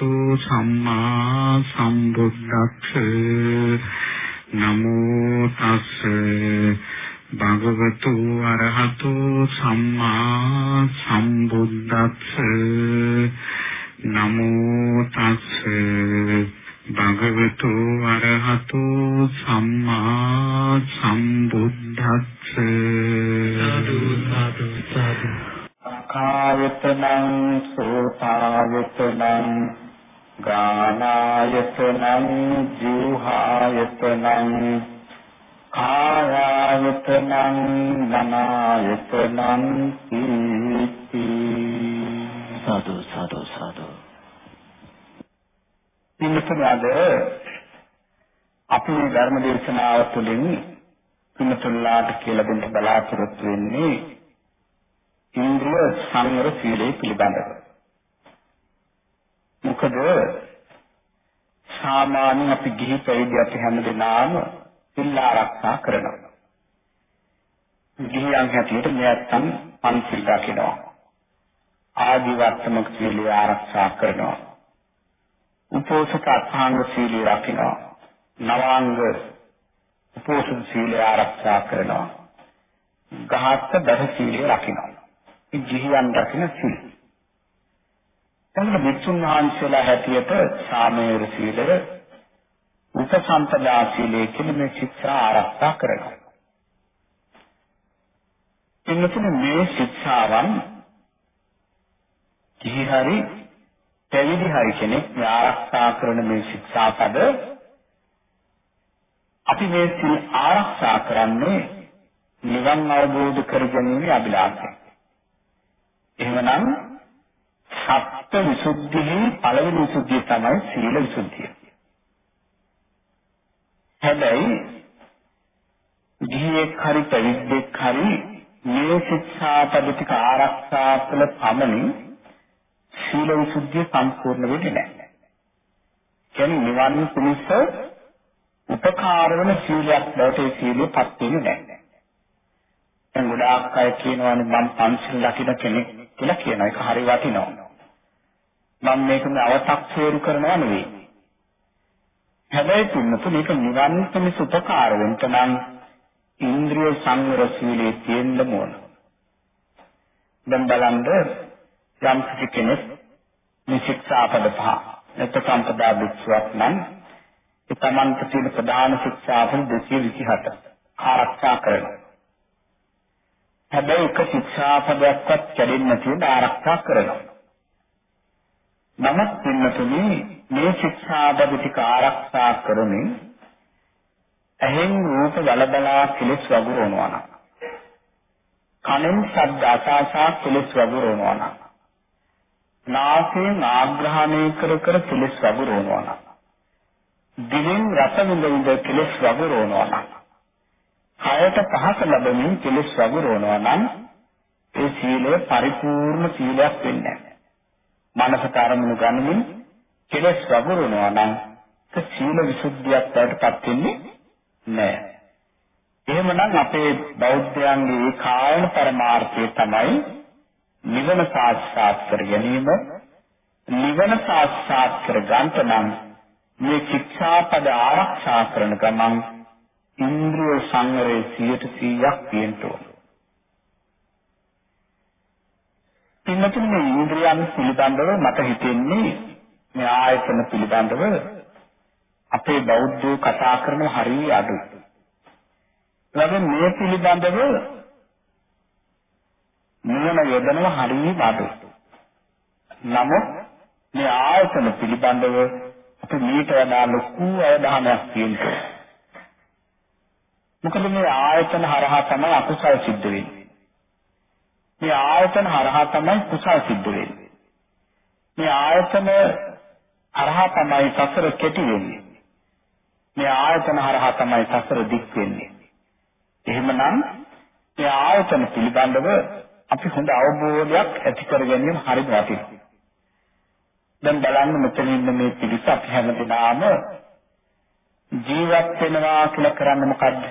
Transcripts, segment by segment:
භගවතු අරහතු සම්මා අපි මේ ධර්ම දේශනාව තුළින් පින්නතුල්ලාට කියලා දෙන්න බලාපොරොත්තු වෙන්නේ ඉන්ද්‍රිය සංවර සීලය පිළිබඳව. මොකද සාමාන්‍යයෙන් අපි ගිහි පැවිදි අපි හැමදෙනාම සිල් ආරක්ෂා කරනවා. ගිහියන් හැටියට මෙයන් පන්සිල් රකිනවා. ආදි වර්තමක සීලය ආරක්ෂා කරනවා. උපෝසත අත්හාංග සීලය රකිනවා. නවාංග උපෝසත සීලය ආරක්ෂා කරනවා. ගහත්ත දස සීලය රකිනවා. මේ ජීවියන් රකින්න සීල. එතකොට විසුණු වහන්සේලා හැටියට සාමේර සීලය උපසම්පදා සීලය කියන මේ ශික්ෂා ආරක්ෂා කරනවා. එන්නතුනේ මේ ශික්ෂාවන් කිහි හරි පැවිදි හරි කෙනෙක් මේ ආරක්ෂා කරන මේ ශික්ෂාපද අපි මේ සිල් ආරක්ෂා කරන්නේ නිවන් අවබෝධ කර ගැනීමේ අභිලාෂයෙන්. එහෙමනම් සත්‍ය විසුද්ධියේ පළවෙනි විසුද්ධිය තමයි සීල විසුද්ධිය. හැබැයි ගිහියෙක් හරි පැවිද්දෙක් හරි මේ ශික්ෂාපද ටික ආරක්ෂා කළ පමණින් සීල විසුද්ධිය සම්පූර්ණ වෙන්නේ නැහැ. කියන්නේ නිවන් පිණිස උපකාර වෙන සීලයක් බවට ඒ සීලෙපත් වෙන්නේ නැහැ. දැන් ගොඩාක් අය කියනවානේ මම පන්සල් රකින්න කෙනෙක් කියලා කියනවා. ඒක හරි වටිනවා. මම මේකම අව탁සේරු කරනවා නෙවෙයි. හැබැයි තුනතු මේක නිවන් පිණිස උපකාර වෙන්න නම් ඉන්ද්‍රිය සංවර සීලයේ තියෙන්න ඕන. දැන් බලන්න යම් කෙනෙක් මේ ශික්ෂාපද පහ නැත්නම් සම්පදා භික්ෂුවක් නම් ඒ තමන්ට තියෙන ප්‍රධාන ශික්ෂාපද 227 ආරක්ෂා කරනවා. හැබැයි එක ශික්ෂාපදයක්වත් කැඩෙන්නේ නැතිව ආරක්ෂා කරනවා. නමුත් පින්නතුනි මේ ශික්ෂාපද ටික ආරක්ෂා කරමින් ඇහෙන් රූප බලබලා කෙලෙස් වගුරුවනවා නම් කනෙන් ශබ්ද අසාසා කෙලෙස් වගුරුවනවා නම් නාසයෙන් ආග්‍රහණය කර කර කෙලස් වගුරුවනවා නම් දිවෙන් රස විඳ විඳ කෙලස් වගුරුවනවා නම් කයට පහස ලැබෙමින් කෙලස් වගුරුවනවා නම් ඒ සීලය පරිපූර්ණ සීලයක් වෙන්නේ නැහැ. මනසට අරමුණු ගන්නමින් කෙලස් වගුරුවනවා නම් ඒ සීල විසුද්ධියක් බවටපත් වෙන්නේ නැහැ. එහෙමනම් අපේ බෞද්ධයන්ගේ කායන පරමාර්ථය තමයි නිවන සාක්ෂාත් කර ගැනීම නිවන සාක්ෂාත් කර ගන්නට නම් මේ ශික්ෂාපද ආරක්ෂා කරන ගමන් ඉන්ද්‍රිය සංවරයේ 100%ක් තියෙන්න ඕන. පින්නතුනේ මේ ඉන්ද්‍රියන් පිළිබඳව මට හිතෙන්නේ මේ ආයතන පිළිබඳව අපේ බෞද්ධෝ කතා කරන හරිය අඩුයි. ළඟ මේ පිළිබඳව නිවන යොදනවා හරිය බඩු. නමුත් මේ ආයතන පිළිබඳව අපි මීට වඩා ලොකු අවධානයක් තියෙනවා. මොකද මේ ආයතන හරහා තමයි අකුසල් සිද්ධ වෙන්නේ. මේ ආයතන හරහා තමයි කුසල් සිද්ධ වෙන්නේ. මේ ආයතන හරහා තමයි සසර කෙටි වෙන්නේ. මේ ආයතන හරහා තමයි සසර දික් වෙන්නේ. එහෙමනම් මේ ආයතන පිළිබඳව අපි හොඳ අවබෝධයක් ඇති කර ගැනීම හරි වටිනවා. දැන් බලන්න මෙතන ඉන්න මේ පිළිස අපි හැමදෙනාම ජීවත් වෙනවා කියලා කරන්නේ මොකද්ද?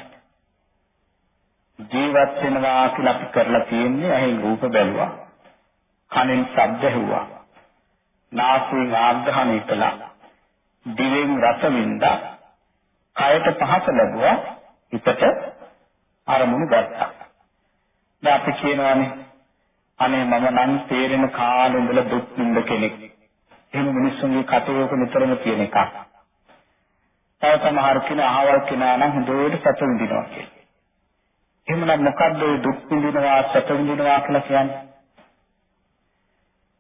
ජීවත් වෙනවා කියලා අපි කරලා තියෙන්නේ ඇහෙන් රූප බැලුවා. කනෙන් ශබ්ද ඇහුවා. නාසයෙන් ආග්‍රහණය කළා. දිවෙන් රස වින්දා. කයට පහස ලැබුවා. හිතට අරමුණු ගත්තා. දැන් අපි කියනවානේ අනේ මම නම් තේරෙන කාලේ ඉඳලා දුක් විඳ කෙනෙක්. එහෙම මිනිස්සුන්ගේ කටයෝක නිතරම තියෙන එකක්. තව සමහර කෙනා අහවල් කෙනා නම් හොඳට සතුටු විඳිනවා කියලා. එහෙමනම් මොකද්ද දුක් විඳිනවා සතුටු විඳිනවා කියලා කියන්නේ?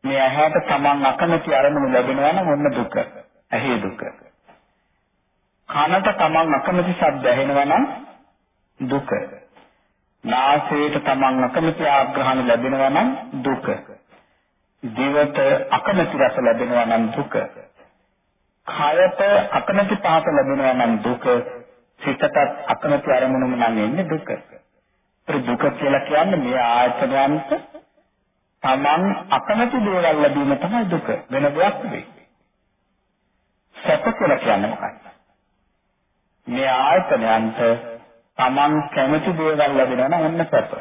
මේ ඇහැට තමන් අකමැති අරමුණු ලැබෙනවා නම් ඔන්න දුක. ඇහි දුක. කනට තමන් අකමැති ශබ්ද ඇහෙනවා නම් දුක. නාසයට තමන් අකමැති ආග්‍රහණ ලැබෙනවා නම් දුක. දිවට අකමැති රස ලැබෙනවා නම් දුක. කයට අකමැති පහස ලැබෙනවා නම් දුක. සිතට අකමැති අරමුණුම නම් එන්නේ දුක. ඒ දුක කියලා කියන්නේ මේ ආයතනයන්ට තමන් අකමැති දේවල් ලැබීම තමයි දුක. වෙන දෙයක් නෙවෙයි. සැප කියලා කියන්නේ මොකක්ද? මේ ආයතනයන්ට තමන් කැමති දේවල් ලැබෙනවා නම් ඔන්න සැප.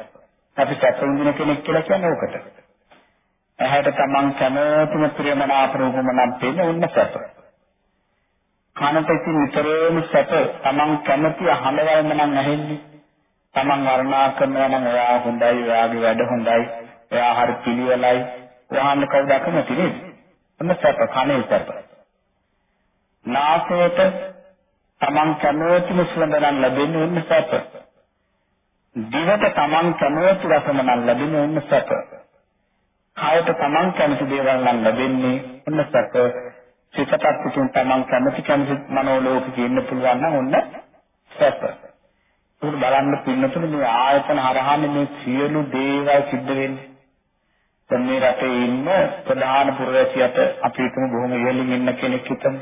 අපි සැප විඳින කෙනෙක් කියලා කියන්නේ ඕකට. ඇහැට තමන් කැමතිම ප්‍රියමනාප රූපම නම් පේන්නේ ඔන්න සැප. කනට ඉතින් නිතරම සැප තමන් කැමති අහලවල්ම නම් ඇහෙන්නේ. තමන් වර්ණනා කරනවා නම් එයා හොඳයි, එයාගේ වැඩ හොඳයි, එයා හරි පිළිවෙලයි. වහන්න කවුද කැමති නේද? ඔන්න සැප කනේ සැප. නාසයට තමන් කැමති සුවඳ නම් ලැබෙන්නේ ඔන්න සැප. දිවට තමන් කැමති රසම නම් ලැබෙන්නේ ඔන්න සැප. කායට තමන් කැමති දේවල් නම් ලැබෙන්නේ ඔන්න සැප. සිතට පිටින් තමන් කැමති කැමති මනෝලෝකෙක ඉන්න පුළුවන් නම් ඔන්න සැප. උන් බලන්න පින්නතුනේ මේ ආයතන හරහානේ මේ සියලු දේවල් සිද්ධ වෙන්නේ. දැන් මේ රටේ ඉන්න ප්‍රධාන පුරවැසියට අපි හිතමු බොහොම ඉහළින් ඉන්න කෙනෙක් හිතමු.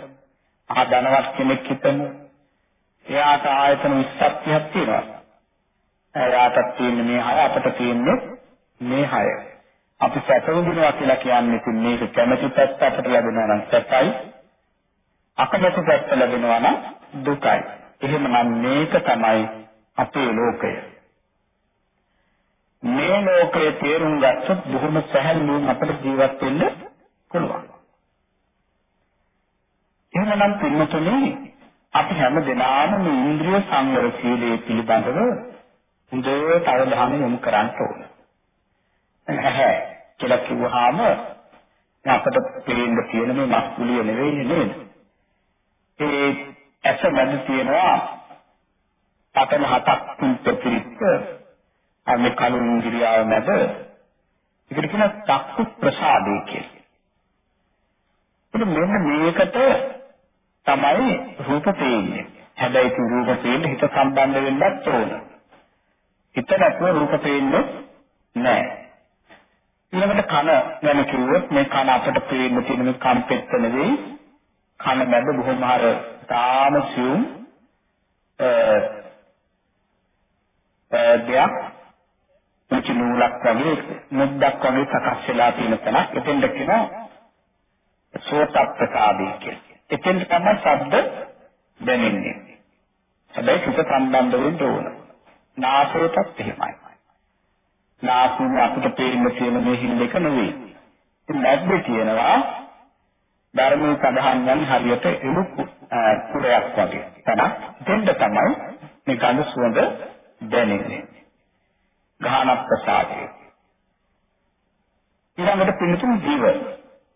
ආ ධනවත් කෙනෙක් හිතමු. එයාට ආයතන 20ක් 30ක් තියෙනවා. එයාට තියෙන්නේ මේ 6 අපට තියෙන්නේ මේ 6. අපි සැපවිඳිනවා කියලා කියන්නේ ඉතින් මේක කැමැති පැත්ත අපට ලැබෙනවා නම් සැපයි. අකමැති පැත්ත ලැබෙනවා නම් දුකයි. එහෙමනම් මේක තමයි අපේ ලෝකය. මේ ලෝකයේ තේරුම් ගත්තොත් බොහොම සැහැල්ලුවෙන් අපිට ජීවත් වෙන්න පුළුවන්. එහෙමනම් පින්නතුනේ අපි හැම දිනම මේ ඉන්ද්‍රිය සංවර සීලයේ පිළිබඳව හොඳට අවධානය යොමු කරන්න ඕන. ඇහැ කියලා කිව්වහම අපට පේන්න තියෙන මේ මස්කුලිය නෙවෙයි නේද? ඒ ඇස මැද තියෙනවා පතන හතක් පිටිරිච්ච අනේ කලු ඉන්ද්‍රියාව මැද ඒකට කියන චක්කු ප්‍රසාදේ කියලා. ඉතින් මෙන්න මේකට තමයි රූප පේන්නේ. හැබැයි ඉතින් රූප පේන්න හිත සම්බන්ධ වෙන්නත් ඕන. හිත නැතුව රූප පේන්නේ නැහැ. ඊළඟට කන ගැන කිව්වොත් මේ කන අපට පේන්න තියෙන මේ කම්පෙත්ත නෙවෙයි කන මැද බොහොම හර තාම සියුම් දෙයක් මුචි නූලක් වගේ මුද්දක් වගේ සකස් වෙලා තියෙන තැනක් එතෙන්ද කියනවා සෝතප්පකාදී කියලා. එතෙන් තමයි ශබ්ද දැනෙන්නේ. හැබැයි හිත සම්බන්ධ වෙන්න ඕන. නාසයටත් එහෙමයි. නාසයෙන් අපිට පේන්න තියෙන මේ හිල් එක නෙවෙයි. ඉතින් මැද්දේ තියෙනවා ධර්මයේ සඳහන් වන හරියට එළු කුරයක් වගේ. තන දෙන්න තමයි මේ ගඳ සුවඳ දැනෙන්නේ. ගාහන ප්‍රසාදය. ඊළඟට පිළිතුරු ජීව.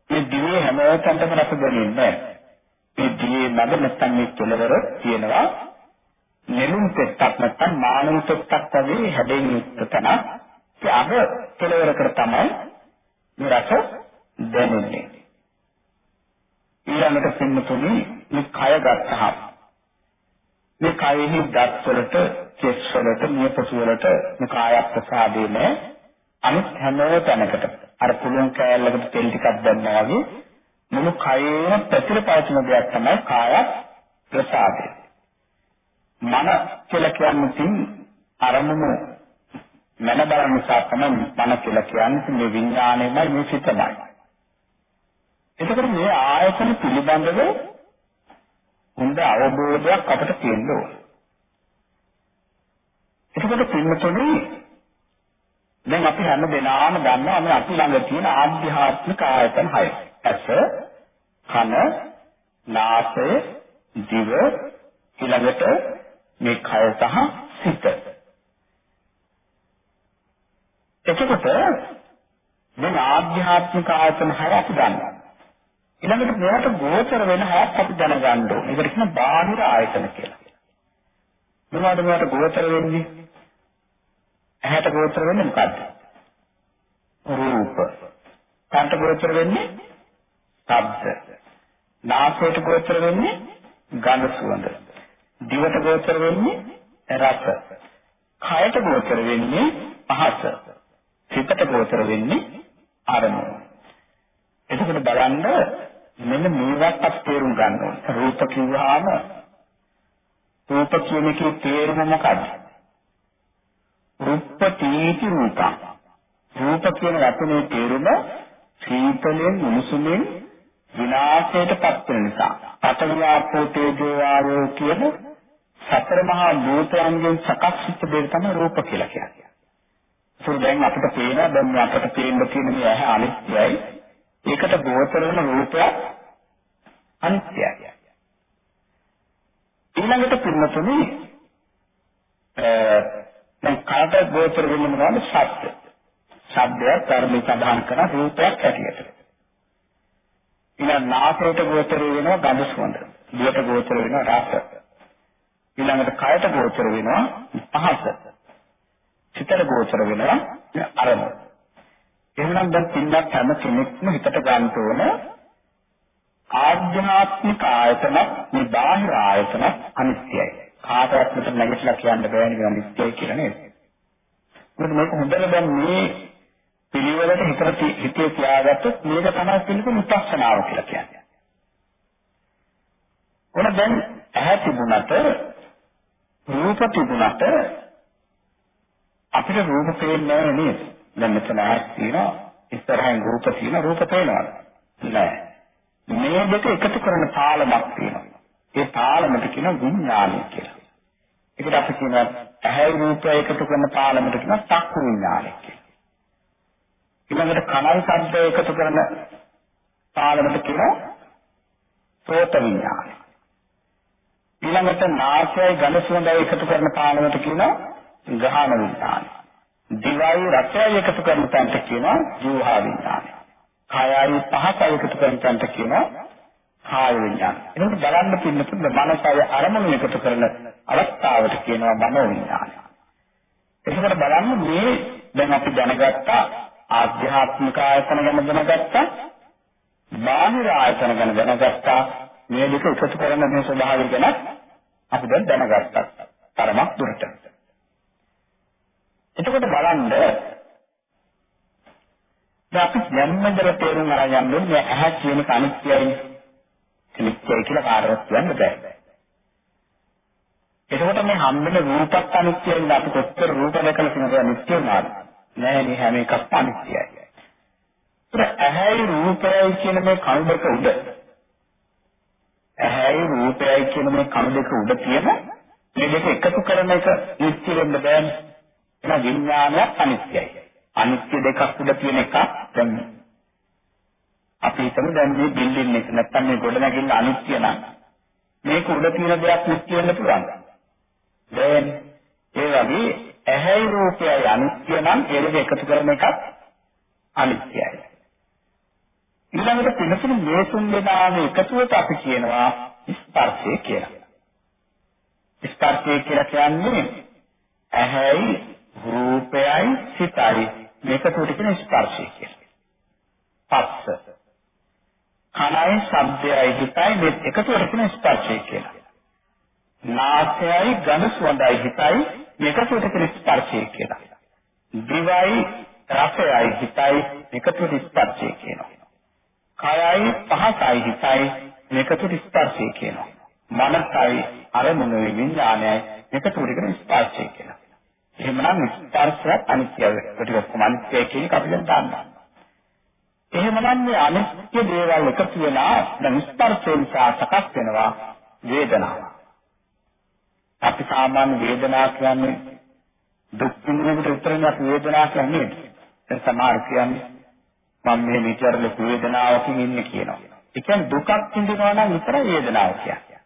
මේ දිවේ හැම තැනටම රස දැනෙන්නේ නැහැ. මේ දිවේ මැද නැත්තම් මේ කෙලවර තියෙනවා නෙළුම් පෙත්තක් නැත්තම් මානව පෙත්තක් වගේ හැදෙන්න යුක්ත තැනක්. ඒ අග කෙලවරකට තමයි මේ රස දැනෙන්නේ. ඊළඟට පින්නතුනි මේ කය ගත්තහම මේ කයෙහි දත් වලට, කෙස් වලට, නියපොතු වලට මේ කාය ප්‍රසාදේ නෑ. අනිත් හැම තැනකට අර පුළුවන් කෑල්ලකට තෙල් ටිකක් දැම්මා වගේ මුළු කයේම පැතිර පවතින දෙයක් තමයි කාය ප්‍රසාදය. මන කියලා කියන්නේ අරමුණු මන බලන නිසා තමයි මන කියලා කියන්නේ මේ විඥාණයමයි මේ සිතමයි. එතකොට මේ ආයතන පිළිබඳව හොඳ අවබෝධයක් අපට තියෙන්න ඕන. එතකොට පින්නතුනේ දැන් අපි හැම දෙනාම දන්නවා මේ අපි ළඟ තියෙන ආධ්‍යාත්මික ආයතන හයයි. ඇස, කන, නාසය, දිව ඊළඟට මේ කය සහ සිත. එතකොට මේ ආධ්‍යාත්මික ආයතන හය අපි දන්නවා. ඊළඟට මේවට ගෝචර වෙන හයක් අපි දැනගන්න ඕනේ. ඒකට කියන බාහිර ආයතන කියලා. මොනවද මේවට ගෝචර වෙන්නේ? ඇහැට ගෝචර වෙන්නේ මොකද්ද? රූප. කන්ට ගෝචර වෙන්නේ ශබ්ද. නාසයට ගෝචර වෙන්නේ ගඳ සුවඳ. දිවට ගෝචර වෙන්නේ රස. කයට ගෝචර වෙන්නේ පහස. සිතට ගෝචර වෙන්නේ අරමුණ. එතකොට බලන්න මෙන්න මේවත් අපි තේරුම් ගන්න ඕනේ. රූප කිව්වහම රූප කියන එකේ තේරුම මොකක්ද? රූපටීති රූපං. රූප කියන වචනේ තේරුම සීතලෙන් මුසුමෙන් විනාශයට පත් වෙන නිසා. පඨවි ආපෝ තේජෝ වායෝ කියන සතර මහා භූතයන්ගෙන් සකස් වෙච්ච දේ තමයි රූප කියලා කියන්නේ. ඒක දැන් අපිට පේනවා දැන් අපිට පේන්න තියෙන මේ ඇහැ අනිත්‍යයි. ඒකට ගෝචර වෙන රූපයක් අනිත්‍යයි. ඊළඟට පින්නතුනි දැන් කාට ගෝචර වෙන්නේ මොනවද? ශබ්ද. ශබ්දය ධර්මයේ සඳහන් කරන රූපයක් හැටියට. ඊළඟ නාසයට ගෝචර වෙනවා ගඳ සුවඳ. දිවට ගෝචර වෙනවා රස. ඊළඟට කයට ගෝචර වෙනවා පහස. සිතට ගෝචර වෙනවා අරමුණ. එහෙනම් දැන් පින්නක් හැම කෙනෙක්ම හිතට ගන්න ඕන ආධ්‍යාත්මික ආයතන මේ බාහිර ආයතන අනිත්‍යයි. කාටවත් මෙතන නැගිටලා කියන්න බෑ නේද අනිත්‍යයි කියලා නේද? මොකද මේක හොඳට දැන් මේ පිළිවෙලට හිතට හිතේ තියාගත්තොත් මේක තමයි පිළිතුරු විපස්සනාව කියලා කියන්නේ. ඔන්න දැන් ඇහැ තිබුණට රූප තිබුණට අපිට රූප පේන්නේ නැහැ නේද? දැන් මෙතන ඇහක් තියෙනවා ඉස්සරහින් රූප තියෙනවා රූප පේනවද? නෑ. මේ දෙක එකතු කරන තාලමක් තියෙනවා. ඒ තාලමට කියන විඥානය කියලා. ඒකට අපි කියනවා ඇහැ රූපය එකතු කරන තාලමට කියන චක්කු විඥානය කියලා. ඊළඟට කනල් ශබ්ද එකතු කරන තාලමට කියනවා සෝත විඥානය. ඊළඟට නාසයයි ගඳ සුවඳයි එකතු කරන තාලමට කියනවා ගහන විඥානය. දිවයි රසයයි එකතු කරන තැනට කියනවා ජීවහා විඥානය. කායයි පහසයි එකතු කරන තැනට කියනවා කාය විඥානය. එතකොට බලන්න පින්නතුන් මනසයි අරමුණු එකතු කරන අවස්ථාවට කියනවා මනෝ විඥානය. එතකොට බලන්න මේ දැන් අපි දැනගත්තා ආධ්‍යාත්මික ආයතන ගැන දැනගත්තා බාහිර ආයතන ගැන දැනගත්තා මේ දෙක එකතු කරන මේ ස්වභාවය ගැන අපි දැන් දැනගත්තා තරමක් දුරට එතකොට බලන්න දැන් අපි යන්නදර තේරුම් අරන් යන්නේ ඇහැ කියන අනිත්‍යයි අනිත්‍යයි කියලා කාටවත් කියන්න බෑ එතකොට මේ හම්බෙන රූපත් අනිත්‍යයි අපි කොච්චර රූප දැකලා තියෙනවද අනිත්‍ය මාර්ගය නෑ මේ හැම එකක්ම අනිත්‍යයි. ඒක ඇහැයි රූපයයි කියන මේ කණු දෙක උඩ ඇහැයි රූපයයි කියන මේ කණු දෙක උඩ තියෙන මේ දෙක එකතු කරන එක නිත්‍ය වෙන්න බෑනේ. ඒක විඥානයක් අනිත්‍යයි. අනිත්‍ය දෙකක් උඩ තියෙන එක දැන් අපි හිතමු දැන් මේ බිල්ඩින් එක නැත්තම් මේ ගොඩනැගිල්ල අනිත්‍ය නම් මේක උඩ තියෙන දෙයක් නිත්‍ය වෙන්න පුළුවන්. දැන් ඒ වගේ ඇහැයි රූපයයි අනිත්‍ය නම් ඒ දෙක එකතු කරන එකත් අනිත්‍යයි. ඊළඟට පිනතුණු මේ තුන් දෙනාම එකතුවට අපි කියනවා ස්පර්ශය කියලා. ස්පර්ශය කියලා කියන්නේ ඇහැයි රූපයයි සිතයි මේක තුට කියන ස්පර්ශය කියලා. පස්ස. කනයි ශබ්දයයි හිතයි මේ එකතුවට කියන ස්පර්ශය කියලා. නාසයයි ගඳ සුවඳයි හිතයි එකතුවට කියන ස්පර්ශය කියලා. දිවයි රසයයි හිතයි එකතුවට ස්පර්ශය කියනවා. කයයි පහසයි හිතයි එකතුවට ස්පර්ශය කියනවා. මනසයි අරමුණේ විඥානයයි එකතුවට කියන ස්පර්ශය කියනවා. එහෙමනම් ස්පර්ශයත් අනිත්‍යයි. ඒක ඔක්කොම අනිත්‍යයි කියන එක අපි දැන් දන්නවා. එහෙමනම් මේ අනිත්‍ය දේවල් එකතු වෙලා දැන් ස්පර්ශයෙන් සකස් වෙනවා වේදනාව. අපි සාමාන්‍ය වේදනාව කියන්නේ දුක් විඳිනකොට විතරනේ අපි වේදනාව කියන්නේ. දැන් සමහර කියන්නේ මම මේ විතර ලොකු වේදනාවකින් ඉන්නේ කියනවා. ඒ කියන්නේ දුකක් විඳිනවා නම් විතරයි වේදනාව කියන්නේ.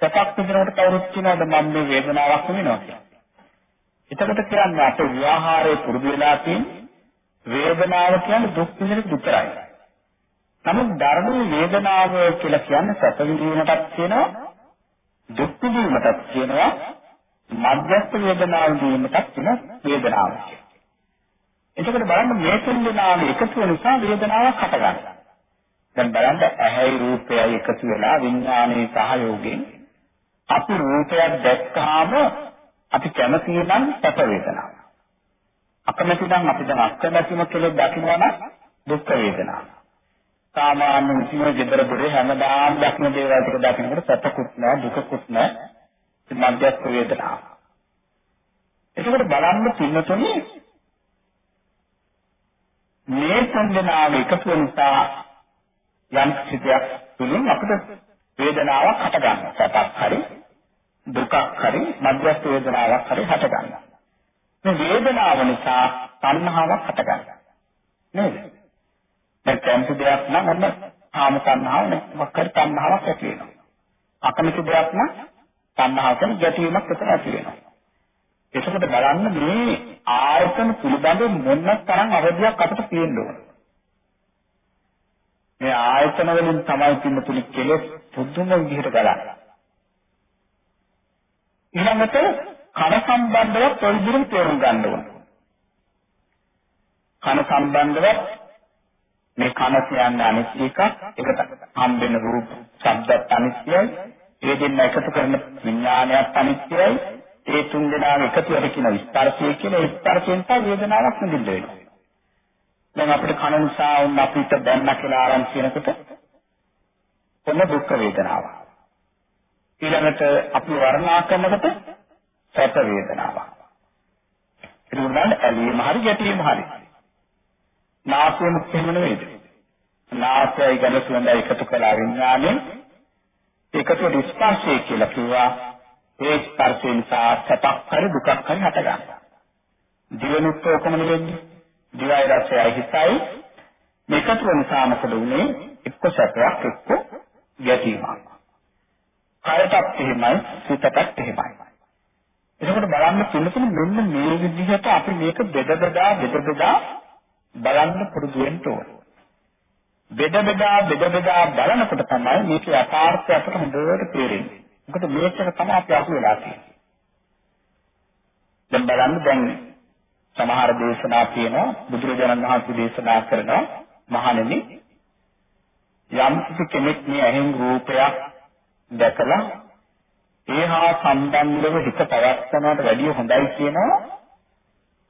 සැපක් විඳිනකොට කවුරුත් කියනවාද මම මේ වේදනාවක් විඳිනවා කියලා. එතකොට කියන්නේ අපේ ව්‍යවහාරයේ පුරුදු වෙලා තියෙන වේදනාව කියන්නේ දුක් විඳින විතරයි. නමුත් ධර්මයේ වේදනාව කියලා කියන්නේ සැප විඳීමටත් කියනවා දුක් විඳීමටත් කියනවා මධ්‍යස්ථ වේදනාව විඳීමටත් කියන වේදනාව කියනවා. එතකොට බලන්න මේ තුන් දෙනාම එකතු වෙන නිසා වේදනාවක් හටගන්නවා. දැන් බලන්න ඇහැයි රූපයයි එකතු වෙලා විඥානයේ සහයෝගයෙන් අපි රූපයක් දැක්කාම අපි කැමති නම් සැප වේදනාව. අකමැති නම් අපි දැන් අකමැතිම කියලා දකිනවා නම් දුක් වේදනාව. සාමාන්‍ය විසින gedara dore හැමදාම දක්න දේවල් ටික දකිනකොට සැපකුත් නැහැ දුකකුත් නැහැ මධ්‍යස්ථ වේදනාව. එතකොට බලන්න පින්නතුනේ මේ සංජනාව එකතු වෙන නිසා යම් සිතයක් තුලින් අපිට වේදනාවක් හට ගන්නවා. සැපක් හරි දුකක් හරි මධ්‍යස්ථ වේදනාවක් හරි හට ගන්නවා. මේ වේදනාව නිසා තණ්හාවක් හට ගන්නවා. නේද? දැන් කැමති දෙයක් නම් ඔන්න කාම තණ්හාව නේ. මොකක් හරි තණ්හාවක් ඇති වෙනවා. අකමැති දෙයක් නම් තණ්හාවක ගැටීමක් එතන ඇති වෙනවා. එතකොට බලන්න මේ ආයතන පිළිබඳ මොන තරම් අවධියක් අපිට තියෙන්න ඕන. මේ ආයතන වලින් තමයි පින්නතුනි කෙලෙස් පුදුම විදිහට ගලන්නේ. ඊළඟට කන සම්බන්ධව පොඩිදුරට තේරුම් ගන්න ඕන. කන සම්බන්ධව මේ කන කියන්නේ අනිත්‍ය එකක්. ඒකට හම්බෙන රූප, ශබ්ද අනිත්‍යයි. ඒ දෙන්න එකතු කරන විඥානයත් අනිත්‍යයි. ඒ තුන් දෙනාම එකතු වෙලා කියන ස්පර්ශය කියන ස්පර්ශයෙන් තමයි වේදනාවක් නිදින්න වෙනවා. දැන් අපිට කන නිසා වුණ අපිට දැන්න කියලා ආරම්භ කියනකොට කොන දුක් වේදනාව. ඊළඟට අපි වර්ණනා කරනකොට සැප වේදනාව. ඒක උදාහරණ ඇලීම හරි ගැටීම හරි. නාසයෙන් එහෙම නෙවෙයිද? නාසයයි ගැන සුවඳ එකතු කළා විඥානේ ඒකට ස්පර්ශය කියලා කිව්වා ඒ ස්පර්ශය නිසා සැපක් හරි දුකක් හරි හට ගන්නවා. දිවනුත් ඔකම නෙවෙන්නේ. දිවයි රසයයි හිතයි මේකට නිසා මොකද උනේ? එක්ක සැපයක් එක්ක ගැටීමක්. කයටත් එහෙමයි සිතටත් එහෙමයි. එතකොට බලන්න පිළිතුරු මෙන්න මේ විදිහට අපි මේක බෙද බෙදා බෙද බෙදා බලන්න පුරුදු වෙන්න ඕන. බෙද බෙදා බෙද බෙදා බලනකොට තමයි මේක යථාර්ථය අපට හොඳට තේරෙන්නේ. මොකද මේක තමයි අපි අහු වෙලා තියෙන්නේ. දැන් බලන්න දැන් සමහර දේශනා තියෙනවා බුදුරජාණන් වහන්සේ දේශනා කරනවා මහණෙනි යම් කෙනෙක් මේ ඇහෙන් රූපයක් දැකලා ඒහා සම්බන්ධව හිත පවත්වනවට වැඩිය හොඳයි කියනවා.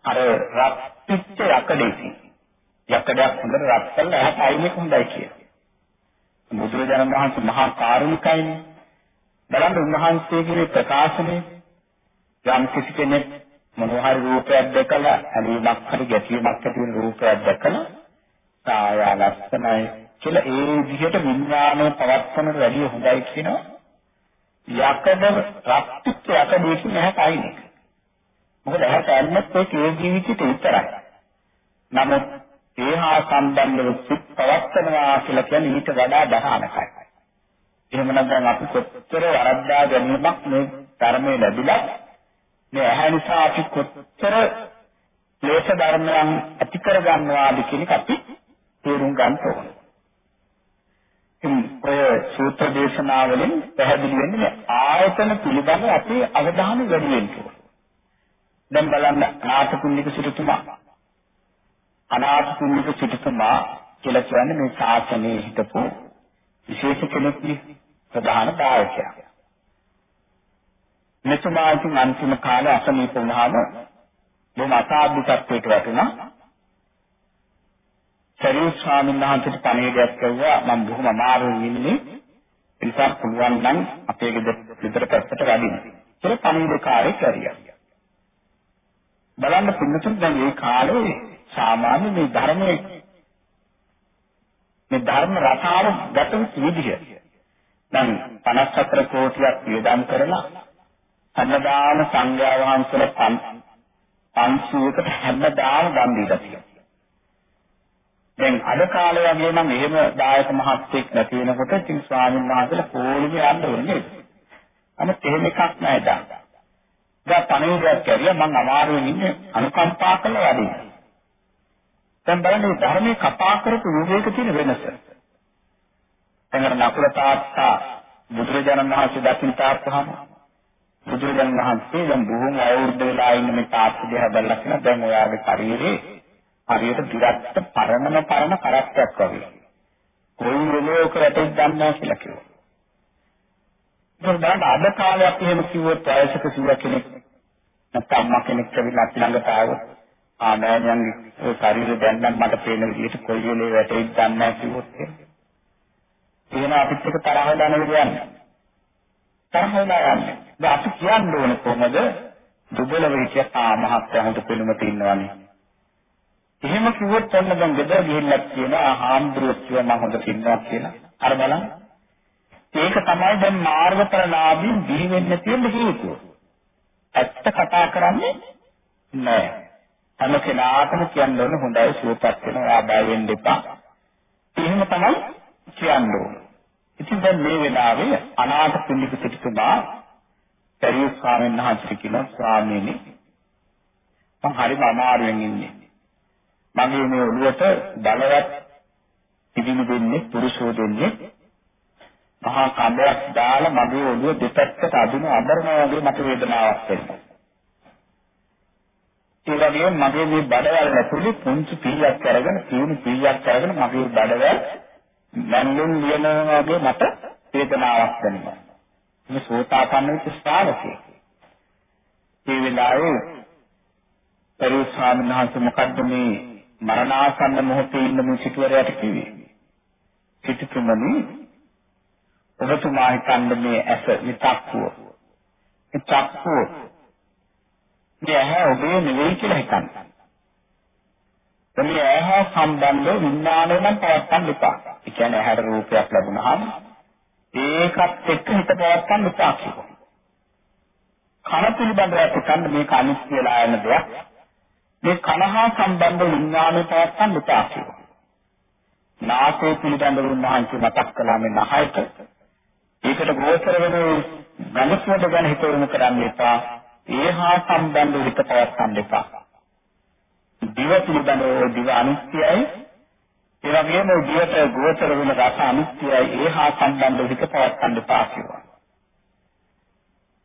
අර රත්පිච්ච යකඩේකින් යකඩයක් හොඳට රත් කරලා එහාට අයින් එක හොඳයි කියලා. බුදුරජාණන් වහන්සේ මහා කාරුණිකයිනේ. බලන්න උන්වහන්සේගේ ප්‍රකාශනයේ යම් කිසි කෙනෙක් මොනවාරි රූපයක් දැකලා ඇලීමක් හරි ගැටීමක් ඇති වෙන රූපයක් දැකලා සායා ලස්සනයි කියලා ඒ විදිහට විඥානය පවත්වන වැඩිය හොඳයි කියනවා යකඩ රක්තිච්ච යකඩේකින් නැහැ කයින් එක. මොකද ඇහැට ඇල්මත් ඒ ජීවිතේට විතරයි. නමුත් ඒහා සම්බන්ධව සිත් පවත්වනවා කියලා කියන්නේ ඊට වඩා දහානකයි. එහෙම නැත්නම් අපි කොච්චර වරද්දා ගැනීමක් මේ ධර්මයේ ලැබිලා මේ ඇහැ නිසා අපි කොච්චර ක්ලේශ ධර්මයන් ඇති කර ගන්නවාද කියන එක අපි තේරුම් ගන්න ඕනේ. ඔය සූත්‍ර දේශනාවලින් පැහැදිලි වෙන්නේ ආයතන පිළිබඳ අපේ අවධානය වැඩි වෙන්න ඕනේ. දැන් බලන්න අනාථපුණ්‍යක සිටුතුමා අනාථපුණ්‍යක සිටුතුමා කියලා කියන්නේ මේ ශාසනයේ හිටපු විශේෂ කෙනෙක් ප්‍රධාන දායකයා. මෙතුමා ඉතින් අන්තිම කාලේ අසනීප වුණාම බොහොම අසාධ්‍යත්වයකට වැටුණා. සරියු ස්වාමීන් වහන්සේට පණිවිඩයක් කළා මම බොහොම අමාරුවෙන් ඉන්නේ. ඒ නිසා පුළුවන් නම් අපේ ගෙදර පැත්තට වඩින්න. ඒක පණිවිඩකාරයෙක් කරියා. බලන්න පින්නතුන් දැන් මේ කාලේ සාමාන්‍ය මේ ධර්මයේ මේ ධර්ම රටාව ගත විදිහ දැන් 54 කෝටියක් වියදම් කරලා හැමදාම සංඝයා වහන්සේලා 500කට හැමදාම දන් දීලා තියෙනවා. දැන් අද කාලේ වගේ නම් එහෙම දායක මහත්තයෙක් නැති වෙනකොට ඉතින් ස්වාමීන් වහන්සේලා පොලිමේ යන්න ඕනේ නේද? අනිත් එහෙම එකක් නෑ දැන්. දැන් පණිවිඩයක් කැරියා මං අමාරුවෙන් ඉන්නේ අනුකම්පා කළා වැඩි. දැන් බලන්න මේ ධර්මයේ කතා කරපු යුගයක තියෙන වෙනස. දැන් නකුල තාත්තා බුදුරජාණන් වහන්සේ දකින්න තාප්පහම බුදුරජාණන් වහන්සේ දැන් බොහොම අවුරුද්ද වෙලා ඉන්න මේ තාත්තා දිහා බලලා කියන දැන් ඔයාගේ ශරීරේ හරියට දිරත්ත පරණම පරණ කරත්තයක් වගේ. කොයි වෙලේක රැටෙක් ගන්නවා කියලා කිව්වා. ඒක බලන්න අද කාලේ අපි එහෙම කිව්වොත් වයසක සිව කෙනෙක් නැත්නම් අම්මා කෙනෙක් ඇවිල්ලා අපි ළඟට ආවොත් ආමෑණියන්ගේ ඒ ශරීරය දැන් නම් මට පේන විදිහට කොයි වෙලේ වැටෙයිද දන්නේ නැහැ කිව්වොත් එහෙම අපිත් එක තරහ වෙලා නෙවෙයි යන්නේ. තරහ වෙලා යන්නේ. දැන් අපි කියන්න ඕනේ කොහොමද? දුබල වෙච්ච ආ මහත්ය හොඳ පිළිම තින්නවනේ. එහෙම කිව්වොත් ඔන්න දැන් ගෙදර ගිහිල්ලා කියනවා හාමුදුරුවෝ කියව මම හොඳ පින්නවා කියලා. අර බලන්න. ඒක තමයි දැන් මාර්ගඵලලාභී දිවි වෙන්න තියෙන හේතුව. ඇත්ත කතා කරන්නේ නැහැ. හැම කෙනාටම කියන්න ඕන හොඳයි සුවපත් වෙනවා ආ බය වෙන්න එපා. එහෙම තමයි කියන්න ඕන. ඉතින් දැන් මේ වෙලාවේ අනාථ පිළික සිටුමා පරිය ස්වාමීන් වහන්සේ කියන ස්වාමීනි මම හරිම අමාරුවෙන් ඉන්නේ. මගේ මේ ඔළුවට බලවත් පිළිමු දෙන්නේ පුරුෂෝ දෙන්නේ මහා කඹයක් දාලා මගේ ඔළුව දෙපැත්තට අදින අබරනවා වගේ මට වේදනාවක් එනවා. ඒ වගේම මගේ මේ බඩවැල් ඇතුලේ පුංචි පීයක් අරගෙන පියුණු පීයක් අරගෙන මගේ බඩවැල් මන්ලුන් ලියනවා වගේ මට වේදනාවක් දැනෙනවා. මේ සෝතාපන්න වෙච්ච ශ්‍රාවකයෙක්. මේ වෙලාවේ පරිස්සාමන හංස මොකද්ද මේ මරණාසන්න මොහොතේ ඉන්න මේ සිටුවරයට කිව්වේ? සිටුතුමනි ඔබතුමා හිතන්නේ මේ ඇස මේ චක්කුව. මේ චක්කුව මේ ඇහැ ඔබේ නෙවෙයි කියලා හිතන්න. මේ ඇහැ සම්බන්ධ විඥානය නම් පවත්තන්න එපා. ඒ කියන්නේ ඇහැට රූපයක් ලැබුණාම ඒකත් එක්ක හිත පවත්තන්න එපා කියනවා. කන පිළිබඳව හිතන්න මේක අනිත් කියලා යන දෙයක්. මේ කන හා සම්බන්ධ විඥානය පවත්තන්න එපා කියනවා. නාසය පිළිබඳව උන්වහන්සේ මතක් කළා මේ නහයට. ඒකට ගෝචර වෙන ගණස්වද ගැන හිතවමු කරන්න එපා. ඒ හා සම්බන්ධ හිත පවත්වන්න එපා. දිව පිළිබඳව දිව අනිත්‍යයි. ඒ වගේම දිවට ගෝචර වෙන රස අනිත්‍යයි. ඒ හා සම්බන්ධ හිත පවත්වන්න එපා කියලා.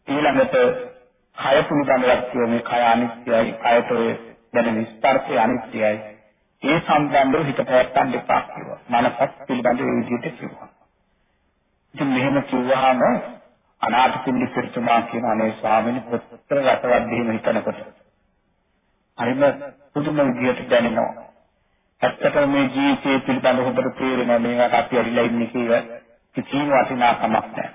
ඊළඟට කය පිළිබඳව කියන්නේ කය අනිත්‍යයි. කයට දැනෙන ස්පර්ශය අනිත්‍යයි. ඒ සම්බන්ධව හිත පවත්වන්න එපා කියලා. මනසත් පිළිබඳව ඒ විදිහට කිව්වා. ඉතින් මෙහෙම කිව්වහම අනාථපිණ්ඩි සිරිතුමා කියන අනේ ස්වාමීන් පුත්‍ර රටවත් දෙහිම හිතනකොට හරිම පුදුම විදියට දැනෙනවා. ඇත්තටම මේ ජීවිතයේ පිළිබඳව ඔබට තේරෙනවා මේකට අපි ඇරිලා ඉන්නේ කියලා කිසිම වටිනාකමක් නැහැ.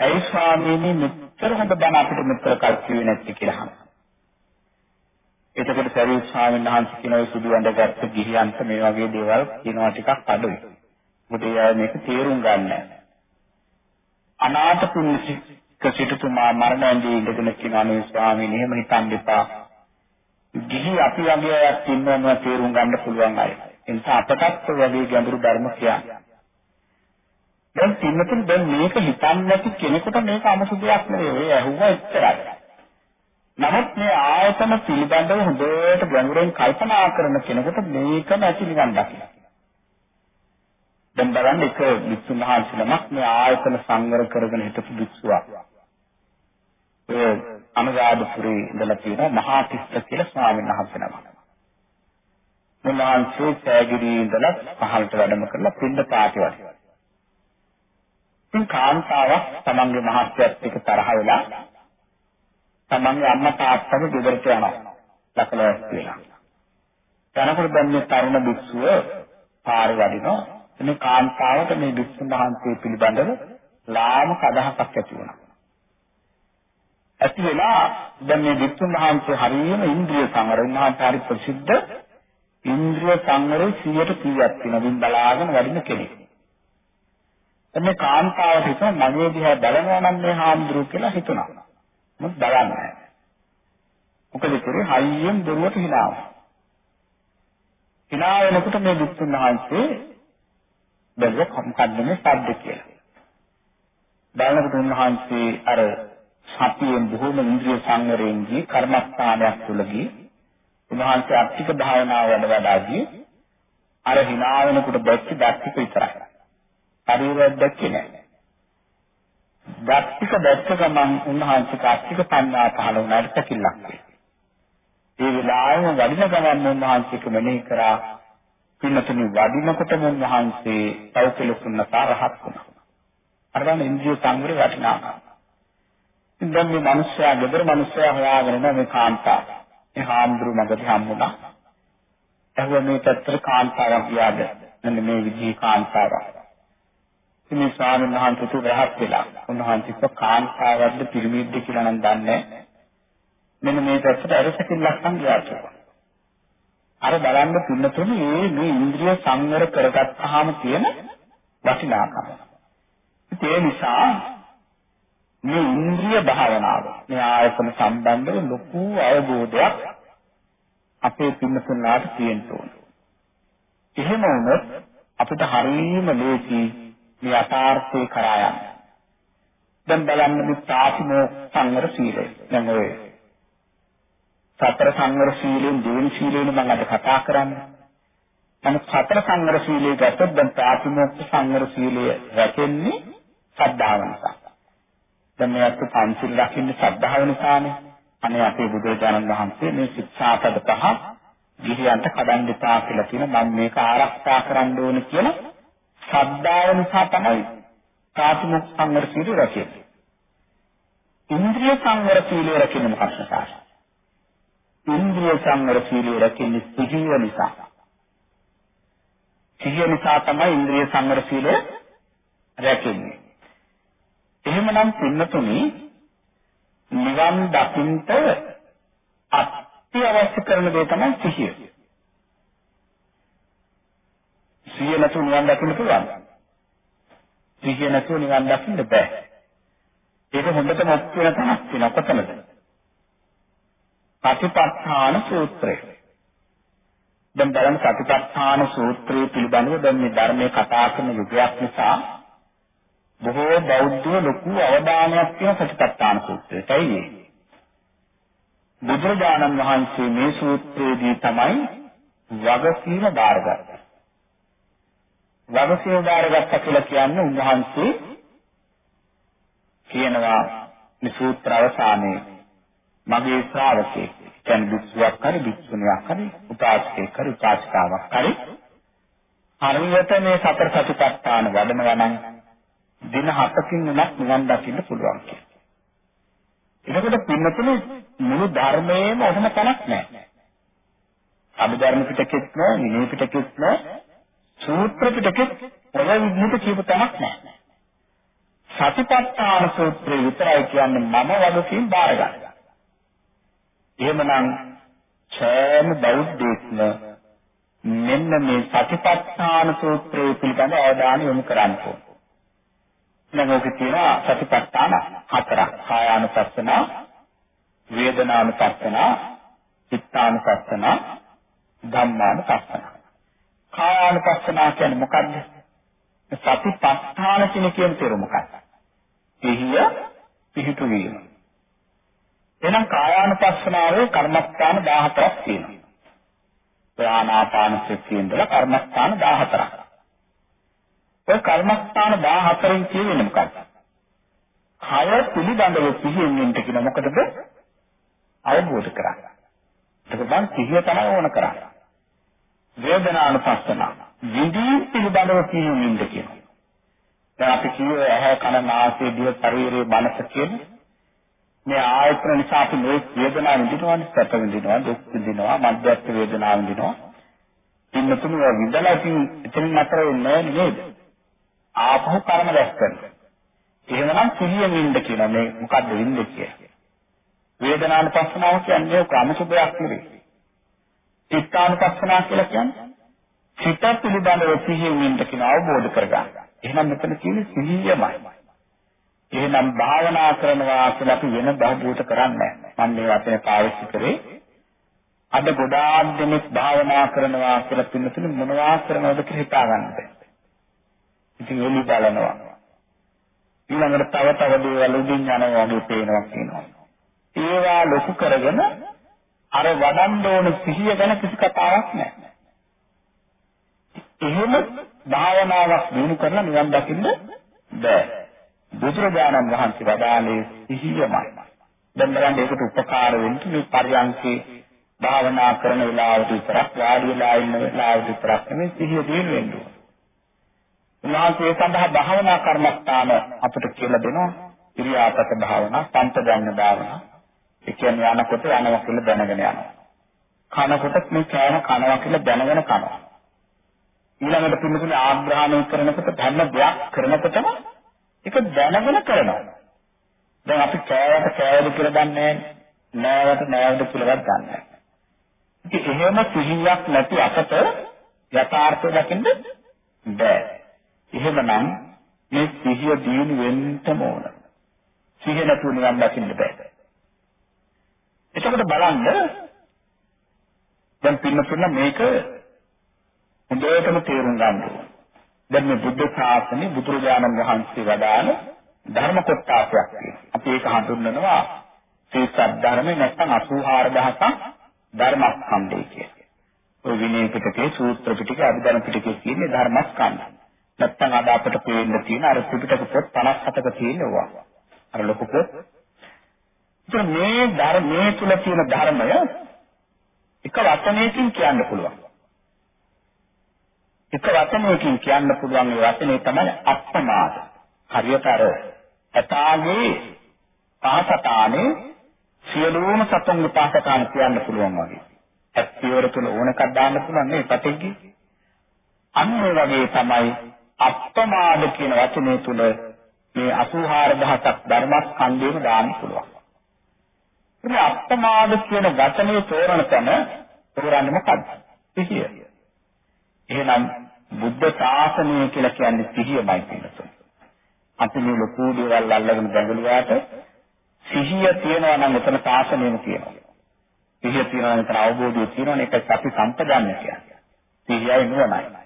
ඇයි ස්වාමීනි මෙච්චර හොඳ බණ අපිට මෙච්චර කල් කිව්වේ නැත්තේ කියලා අහනවා. එතකොට සරියුත් ස්වාමීන් වහන්සේ කියන ඔය සුදු ඇඳගත්තු ගිහියන්ට මේ වගේ දේවල් කියනවා ටිකක් අඩුයි. මොකද ඒ මේක තේරුම් ගන්න නැහැ. අනාථ පුණ්‍යසික සිටුතුමා මරණයන්දී ඉඳගෙන කියනවා මේ ස්වාමීන් එහෙම හිතන්න එපා. ගිහි අපි වගේ අයත් ඉන්නවම තේරුම් ගන්න පුළුවන් අය. ඒ නිසා අපටත් වගේ ගැඹුරු ධර්ම කියන්නේ. දැන් පින්නතුන් දැන් මේක හිතන්නේ නැති කෙනෙකුට මේක අමුතු දෙයක් නෙවෙයි. ඒ ඇහුවා එච්චරයි. නමුත් මේ ආයතන පිළිබඳව හොඳට ගැඹුරින් කල්පනා කරන කෙනෙකුට මේක නැති නිවන් දකින්න. දැන් බලන්න එක විසුණු මහන්සියලමක් මේ ආයතන සංවර කරගෙන හිටපු විසුවා. ඒ අනුරාධපුරේ ඉඳලා තියෙන මහා තිස්ස කියලා ස්වාමීන් වහන්සේ නමක්. මුලාන්සේ සෑගිරි ඉඳලා පහළට වැඩම කරලා පින්ඳ පාටි වඩිනවා. ඉතින් කාන්තාවක් තමන්ගේ මහත්යත් එක්ක තරහ වෙලා තමන්ගේ අම්මා තාත්තගේ ගෙදරට යනවා. ලකලස් කියලා. යනකොට දැන් මේ තරුණ භික්ෂුව පාරේ වඩිනවා මේ කාන්තාවට මේ විසුණු මහන්සිය පිළිබඳව ලාමක අදහසක් ඇති වුණා. ඇති වෙලා දැන් මේ විසුණු මහන්සිය හරියම ඉන්ද්‍රිය සංවර උන්වහන්සේ හරි ප්‍රසිද්ධ ඉන්ද්‍රිය සංවරේ 100ට 100ක් තියෙනවින් බලාගෙන වඩින කෙනෙක්. එන්නේ කාන්තාව හිතුවා මගේ දිහා බලනවා නම් මේ හාමුදුරුවෝ කියලා හිතුණා. මොකද බලන්නේ නැහැ. මොකද කරේ හයියෙන් දොරුවට හිනාවා. hina වෙනකොට මේ බුදුන් වහන්සේ බැලුව මොකක්ද මේ සද්ද කියලා. බලනකොට උන්වහන්සේ අර සතියෙන් බොහෝම ඉන්ද්‍රිය සංවරයෙන් ගිය කර්මස්ථානයක් තුල ගිය උන්වහන්සේ අත්‍යක භාවනාව වැඩ වඩාදී අර hina වෙනකොට දැක්ක දැක්ක විතරයි. ශරීරයක් දැක්කේ නැහැ. දැක්ක දැක්ක ගමන් උන්වහන්සේ කාර්තික පඤ්ඤා පහළ වුණාට පැකිලක් වේ. ඒ වෙලාවෙම වඩින ගමන් උන්වහන්සේක මෙනෙහි කරා පින්නතුනි වඩිනකොටම උන්වහන්සේ තවකලුකුන්න සාරහත් වුණා. අර ගන්න ඉන්ද්‍රිය සංවරය වටිනාකම. ඉතින් මේ මිනිස්සයා ගෙදර මිනිස්සයා හොයාගෙන මේ කාන්තාව. මේ හාමුදුරු මගදී හම්බුණා. එහුව මේ පැත්තට කාන්තාවක් ගියාද? මෙන්න මේ විදිහේ කාන්තාවක්. ඉතින් ස්වාමීන් වහන්සේ තු රහත් වෙලා. උන්වහන්සේ කිව්ව කාන්තාවක්ද පිරිමිද්ද කියලා නම් දන්නේ මෙන්න මේ පැත්තට අරසකිල්ලක් සංග්‍රහ අර බලන්න පින්නතුනේ මේ ඉන්ද්‍රිය සංවර කරගත්තාම තියෙන වටිනාකම. ඒ නිසා මේ ඉන්ද්‍රිය භාවනාව මේ ආයතන සම්බන්ධව ලොකු අවබෝධයක් අපේ පින්නතුන්ලාට තියෙන්න ඕන. එහෙම වුණොත් අපිට හරියම ලේසි මේ යථාර්ථේ කරා යන්න. දැන් බලන්න මේ ප්‍රාතිමෝක්ෂ සංවර සීලය. දැන් ඔය සතර සංවර සීලෙන් දෙවෙනි සීලෙන් මම අද කතා කරන්නේ. නමුත් සතර සංවර සීලය ගත්තොත් දැන් ප්‍රාතිමෝක්ෂ සංවර සීලය රැකෙන්නේ ශ්‍රද්ධාව නිසා. දැන් මේ අත් පංචිල් රකින්න ශ්‍රද්ධාව නිසානේ. අනේ අපේ බුදුරජාණන් වහන්සේ මේ ශික්ෂාපද පහ ගිහියන්ට කඩන් දෙපා කියලා කියන මම මේක ආරක්ෂා කරන්න ඕන කියලා ශ්‍රද්ධාව නිසා තමයි ප්‍රාතිමෝක්ෂ සංවර සීලය රැකෙන්නේ. ඉන්ද්‍රිය සංවර සීලය රැකෙන්නේ මොකක්ද නිසාද? ඉන්ද්‍රිය සංවර සීලය රැකෙන්නේ සිහිය නිසා. සිහිය නිසා තමයි ඉන්ද්‍රිය සංවර සීලය රැකෙන්නේ. එහෙමනම් පින්නතුනි නිවන් දකින්ට අත්‍යවශ්‍ය කරන දේ තමයි සිහිය. සිහිය නැතුව නිවන් දකින්න පුළුවන්. සිහිය නැතුව නිවන් දකින්න බෑ. ඒක හොඳටම ඔප්පු වෙන තැනක් තියෙනවා කොතනද? සතිපට්ඨාන සූත්‍රය. දැන් බලන්න සතිපට්ඨාන සූත්‍රය පිළිබඳව දැන් මේ ධර්මයේ කතා කරන යුගයක් නිසා බොහෝ බෞද්ධයෝ ලොකු අවධානයක් තියෙන සතිපට්ඨාන සූත්‍රයට. ඇයි ඒ? බුදුරජාණන් වහන්සේ මේ සූත්‍රයේදී තමයි වගකීම බාරගත්තේ. වගකීම බාරගත්ත කියලා කියන්නේ උන්වහන්සේ කියනවා මේ සූත්‍ර අවසානයේ මගේ ශ්‍රාවකෙක් කියන්නේ භික්ෂුවක් හරි භික්ෂුණියක් හරි උපාසකෙක් හරි උපාසිකාවක් හරි හරියට මේ සතර සතිපට්ඨාන වඩනවා නම් දින 7කින් උනත් නිවන් දකින්න පුළුවන් කියලා. එතකොට පින්නතුනේ මුළු ධර්මයේම ඔහොම තැනක් නැහැ. අභිධර්ම පිටකෙත් නෑ, විනය පිටකෙත් නෑ, සූත්‍ර පිටකෙත් ඔය විදිහට කියපු තැනක් නැහැ. සතිපට්ඨාන සූත්‍රය විතරයි කියන්නේ මම වගකීම් බාර ගන්න. එහෙමනම් සෑම බෞද්ධයෙක්ම මෙන්න මේ සතිපට්ඨාන සූත්‍රය පිළිබඳ අවධානය යොමු කරන්න ඕන. දැන් ඔක තියෙනවා සතිපට්ඨාන හතරක්. කායානුපස්සන, වේදනානුපස්සන, චිත්තානුපස්සන, ධම්මානුපස්සන. කායානුපස්සන කියන්නේ මොකද්ද? සතිපට්ඨාන කියන කියන තේරුම මොකක්ද? සිහිය පිහිටු වීම. එහෙනම් කායානුපස්සනාවේ කර්මස්ථාන 14ක් තියෙනවා. ප්‍රාණාපාන සතියේ ඉඳලා කර්මස්ථාන 14ක්. ඔය කර්මස්ථාන 14න් කියන්නේ මොකක්ද? කය පිළිබඳව සිහියෙන් ඉන්න කියන මොකටද? අවබෝධ කරගන්න. ඒක දැන් සිහිය තමයි ඕන කරන්නේ. වේදනානුපස්සන විඳී පිළිබඳව සිහියෙන් ඉන්න කියනවා. දැන් අපි කියුවේ ඇහැ කන නාසය දිව ශරීරයේ මනස කියන්නේ මේ ආයතන නිසා අපි මේ වේදනාව විඳිනවානේ සැප විඳිනවා දුක් විඳිනවා මධ්‍යස්ථ වේදනාව විඳිනවා. ඉන්නතුම විඳලා ඉතින් එතනින් නතර වෙන්නේ නේද? ආපහු කර්ම රැස් කරනවා. එහෙමනම් සිහියෙන් ඉන්න කියලා මේ මොකද්ද වෙන්නේ කියලා වේදනානුපස්සනාව කියන්නේ ක්‍රමසුභයක් නෙවෙයි. චිත්තානුපස්සනාව කියලා කියන්නේ චිත්ත පිළිබඳව සිහියෙන් ඉන්න කියන අවබෝධ කරගන්න එහෙනම් මෙතන කියන්නේ සිහියමයි එහෙනම් භාවනා කරනවා කියලා අපි වෙන බහූත කරන්නේ නැහැ. මම මේ වචනේ පාවිච්චි කරේ අද ගොඩාක් දෙනෙක් භාවනා කරනවා කියලා පින්නතුනේ මොනවා කරනවද කියලා හිතා ගන්න බැහැ. ඉතින් එළි බලනවා. ඊළඟට තව තව දේවල් උදින් යනවා වගේ පේනවා කියනවා. ඒවා ලොකු කරගෙන අර වඩන්න ඕන සිහිය ගැන කිසි කතාවක් නැහැ. එහෙම භාවනාවක් දිනු කරලා නිවන් දකින්න බෑ. බුදුරජාණන් වහන්සේ වදාළේ සිහියමයි. දැන් බලන්න ඒකට උපකාර වෙන්නේ මේ පරියන්කේ භාවනා කරන වෙලාවට විතරක් වාඩි වෙලා ඉන්න වෙලාවට විතරක් නෙමෙයි සිහිය දිනු වෙන්න ඕන. උන්වහන්සේ සඳහා භාවනා කර්මස්ථාන අපිට කියලා දෙනවා. ඉරියාපත භාවනා, සම්පදන්න භාවනා. ඒ කියන්නේ යනකොට යනවා කියලා දැනගෙන යනවා. කනකොට මේ කෑම කනවා කියලා දැනගෙන කනවා. ඊළඟට පිළිතුරු ආග්‍රහණය කරනකොට ධර්ම දෙයක් කරනකොටම ඒක දැනගෙන කරනවා. දැන් අපි කෑවට කෑවද කියලා දන්නේ නැහැ. නෑවට නෑවද කියලාවත් දන්නේ නැහැ. ඉතින් එහෙම සිහියක් නැති අපට යථාර්ථය දකින්න බෑ. එහෙමනම් මේ සිහිය දිනු වෙන්නම ඕන. සිහිය නැතුව නිවන් දකින්න බෑ. එතකොට බලන්න දැන් පින්නතුන මේක හොඳටම තේරුම් ගන්න ඕන. දැන් මේ බුද්ධ ශාසනේ බුදුරජාණන් වහන්සේ වදාළ ධර්ම කොටසක් තියෙනවා. අපි ඒක හඳුන්වනවා ශ්‍රී සද්ධර්මයේ නැත්නම් 84000ක් ධර්මස්කන්ධය කියලා. ඔය විනය පිටකේ සූත්‍ර පිටකේ අභිධර්ම පිටකේ තියෙන ධර්මස්කන්ධ. නැත්නම් අද අපිට පේන්න තියෙන අර ත්‍රිපිටක පොත් 57ක තියෙනවා. අර ලොකු පොත්. ඉතින් මේ ධර්මයේ තුල තියෙන ධර්මය එක වචනයකින් කියන්න පුළුවන්. එක වචනයකින් කියන්න පුළුවන් ඒ වචනේ තමයි අප්‍රමාද. හරියට අර ඇතාගේ පාසතානේ සියලුම සතුන්ගේ පාසතාන කියන්න පුළුවන් වගේ. ඇත්තිවර තුල ඕනකක් දාන්න පුළුවන් නේ පැටෙක්ගේ. අන්න ඒ වගේ තමයි අප්‍රමාද කියන වචනේ තුල මේ 84000ක් ධර්මස්කන්ධයම දාන්න පුළුවන්. ඉතින් අප්‍රමාද කියන වචනේ තෝරන තැන තෝරන්නේ මොකද්ද? සිහිය. එහෙනම් බුද්ධ ශාසනය කියලා කියන්නේ සිහියමයි කියනවා. අපි මේ ලොකු දේවල් අල්ලගෙන බැඳලුවාට සිහිය තියනවා නම් එතන ශාසනයම තියෙනවා. සිහිය තියනවා නම් එතන අවබෝධය තියෙනවා නේ ඒක අපි සම්පදන්න කියන්නේ. සිහියයි නුවණයි.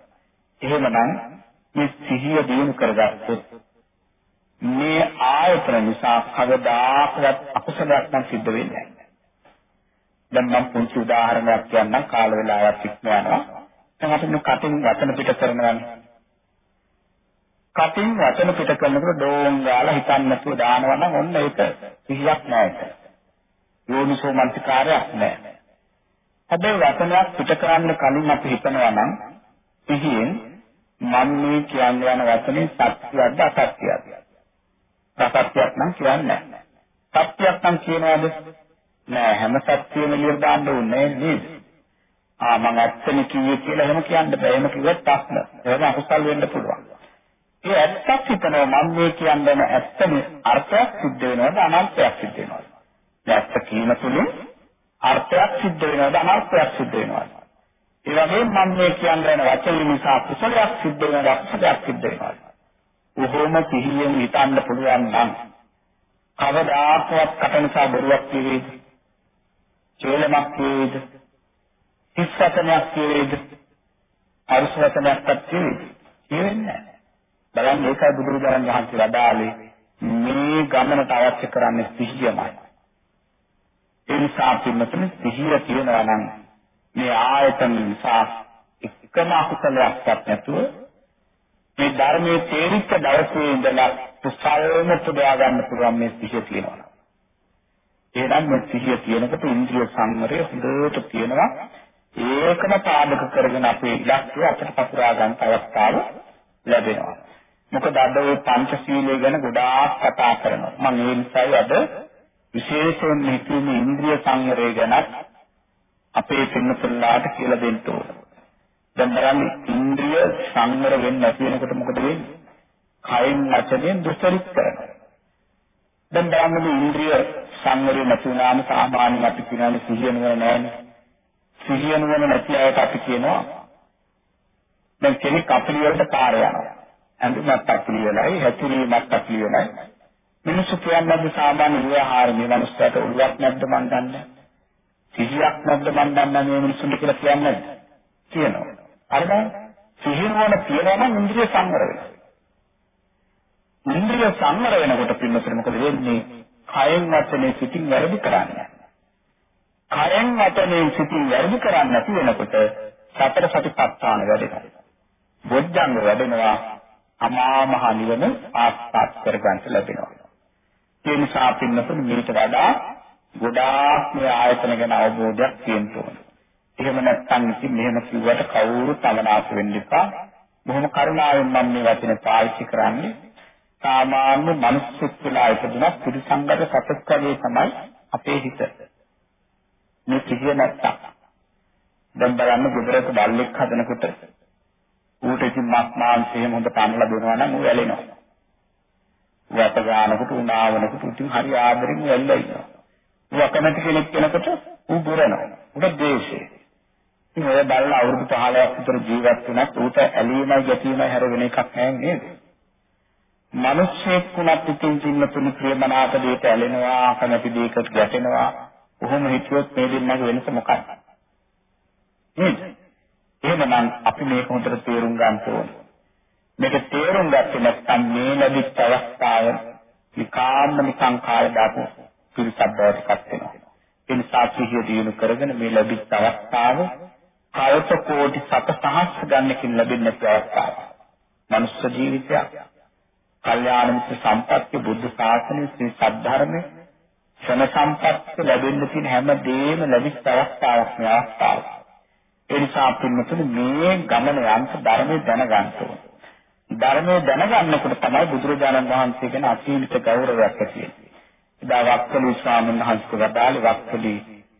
එහෙමනම් මේ සිහිය දිනු කරගත්තොත් මේ ආයතන නිසා කවදාකවත් අකුසලයක් නම් සිද්ධ වෙන්නේ නැහැ. දැන් මම පුංචි උදාහරණයක් කියන්නම් කාල වේලාවක් ඉක්ම යනවා. දැන් අපි මේ කටින් වචන පිට කරනවානේ. කටින් වචන පිට කරනකොට ඩෝන් ගාලා හිතන්න නැතුව දානවා නම් ඔන්න ඒක සිහියක් නෑ ඒක. යෝනිසෝ මනසිකාරයක් නෑ. හැබැයි වචනයක් පිට කරන්න කලින් අපි හිතනවා නම් සිහියෙන් මම මේ කියන්න යන වචනේ සත්‍යයක්ද අසත්‍යයක්ද? සත්‍යයක් නම් කියන්නේ නැහැ. සත්‍යයක් නම් කියනවාද? නෑ හැම සත්‍යෙම එළියට දාන්න ඕනේ නේද? ආ මම ඇත්තනේ කිව්වේ කියලා එහෙම කියන්න බෑ. එහෙම කිව්වොත් ප්‍රශ්න. ඒක අකුසල් වෙන්න පුළුවන්. ඒ ඇත්තක් හිතනවා මම මේ කියන්නේ ඇත්තනේ අර්ථයක් සිද්ධ වෙනවද අනර්ථයක් සිද්ධ වෙනවද? ඇත්ත කියන තුලින් අර්ථයක් සිද්ධ වෙනවද අනර්ථයක් සිද්ධ වෙනවද? ඒ වගේම මම මේ කියන්නේ වචන නිසා කුසලයක් සිද්ධ වෙනවද අකුසලයක් සිද්ධ වෙනවද? උහුම සිහියෙන් හිතන්න පුළුවන් නම් කවදාකවත් කටනසා බොරුවක් කිවේද? චේලමක් කිවේද? හිස්සතනක් කිවේද? අරුසවතනක්වත් කිවේද? කියෙන්නේ නැහැ. බලන්න ඒකයි බුදුරජාණන් වහන්සේ වදාළේ මේ ගමනට අවශ්‍ය කරන්නේ සිහියමයි. ඒ නිසා පින්නතුනේ සිහිය තියෙනවා නම් මේ ආයතන නිසා එකම අකුසලයක්වත් නැතුව මේ ධර්මයේ තේරිච්ච දවසේ ඉඳලා කුසල්ම පුදා ගන්න පුළුවන් මේ සිහිය තියෙනවා. එහෙනම් මේ සිහිය තියෙනකොට ඉන්ද්‍රිය සංවරය හොඳට තියෙනවා. ඒකම පාදක කරගෙන අපේ ඉලක්කය අපිට පතුරා ගන්න අවස්ථාව ලැබෙනවා. මොකද අද ওই පංචශීලය ගැන ගොඩාක් කතා කරනවා. මම ඒ නිසායි අද විශේෂයෙන් හිතුවේ ඉන්ද්‍රිය සංවරය ගැන අපේ පින්නතුල්ලාට කියලා දෙන්න ඕන. දැන් බලන්න ඉන්ද්‍රිය සංවර වෙන්නේ නැති වෙනකොට මොකද වෙන්නේ? කයින් වචනයෙන් දුස්සරිත කරනවා. දැන් බලන්න මේ ඉන්ද්‍රිය සංවරය නැති වුණාම සාමාන්‍යයෙන් අපි කියන්නේ සිහිය නුවණ නැහැ. සිහිය නුවණ නැති අයට අපි කියනවා දැන් කෙනෙක් අපිට වලට පාර යනවා. ඇඳුමක් අක්ලියලයි හැතිරීමක් අක්ලියලයි මිනිස්සු කියන්නේ සාමාන්‍ය ව්‍යවහාර මේ මනුස්සයට උරුවක් නැද්ද මන් දන්නේ සිහියක් නැද්ද මන් දන්නේ මේ මිනිස්සුන්ට කියලා කියන්නේ කියනවා. අර බලන්න සිහිනවන තියනවා නම් ඉන්ද්‍රිය සංවර වෙනවා. ඉන්ද්‍රිය සංවර වෙනකොට පින්නතර මොකද වෙන්නේ? කයෙන් වචනේ සිතින් වැරදි කරන්නේ. කයෙන් වචනේ සිතින් වැරදි කරන්නේ නැති වෙනකොට සතර සතිපට්ඨාන වැඩෙනවා. බොජ්ජංග වැඩෙනවා. අමා මහ නිවන ආස්වාද කරගන්න ලැබෙනවා. ඒ නිසා පින්නතුන් මේකට වඩා ගොඩාක් මේ ආයතන ගැන අවබෝධයක් තියෙන්න ඕන. එහෙම නැත්නම් ඉතින් මෙහෙම කිව්වට කවුරු තමනාස වෙන්න එපා. බොහොම කරුණාවෙන් මම මේ වචනේ පාවිච්චි කරන්නේ. සාමාන්‍ය මිනිස්සුත් වෙලා ඉපදුනත් පිළිසංගත සතෙක් වගේ තමයි අපේ හිත. මේ කිසිය නැත්තම්. දැන් බලන්න ගෙදරක බල්ලෙක් හදනකොට ඌට ඉතින් මස් මාංශයෙන් හොඳ පන්නලා දෙනවා නම් ඌ ඇලෙනවා. වැට ගන්නකොට උනාවනකොට ඉතින් හරි ආදරෙන් වැල්ලා ඉන්නවා. ඌ අකමැති කෙනෙක් කෙනකොට ඌ දුරනවා. ඌට ද්වේෂය. ඉතින් ඔය බලලා අවුරුදු 15ක් විතර ජීවත් වුණත් ඌට ඇලීමයි ගැටීමයි හැර වෙන එකක් නැහැ නේද? මිනිස්සෙක් වුණත් ඉතින් ඉන්න තුනි ප්‍රියමනාප දෙයට ඇලෙනවා, අකමැති දෙයකට ගැටෙනවා. කොහොම හිතුවොත් මේ දෙන්නගේ වෙනස මොකක්ද? නේද? එහෙමනම් අපි මේක හොඳට තේරුම් ගන්න ඕනේ. මේක තේරුම් ගත්තේ නැත්නම් මේ ලැබිච්ච අවස්ථාව විකාන්න නිකං කාය දාපු පිරිසක් බවට පත් වෙනවා. ඒ නිසා සිහිය දිනු කරගෙන මේ ලැබිච්ච අවස්ථාව කල්ප කෝටි සතසහස් ගන්නකින් ලැබෙන අවස්ථාවක්. මනුෂ්‍ය ජීවිතයක්. කල්යාණ මිත්‍ර සම්පත්‍ය බුද්ධ ශාසනය ශ්‍රී සද්ධර්මයේ ශන සම්පත්‍ය ලැබෙන්න තියෙන හැම දෙයක්ම ලැබිච්ච අවස්ථාවක් මේ අවස්ථාව. ඒ නිසා පින්නතුනේ මේ ගමන යන්ත ධර්මයේ දැනගන්න ඕනේ. ධර්මයේ දැනගන්නකොට තමයි බුදුරජාණන් වහන්සේ ගැන අසීමිත ගෞරවයක් ඇති වෙන්නේ. එදා වක්කලි ස්වාමීන් වහන්සේ වදාළේ වක්කලි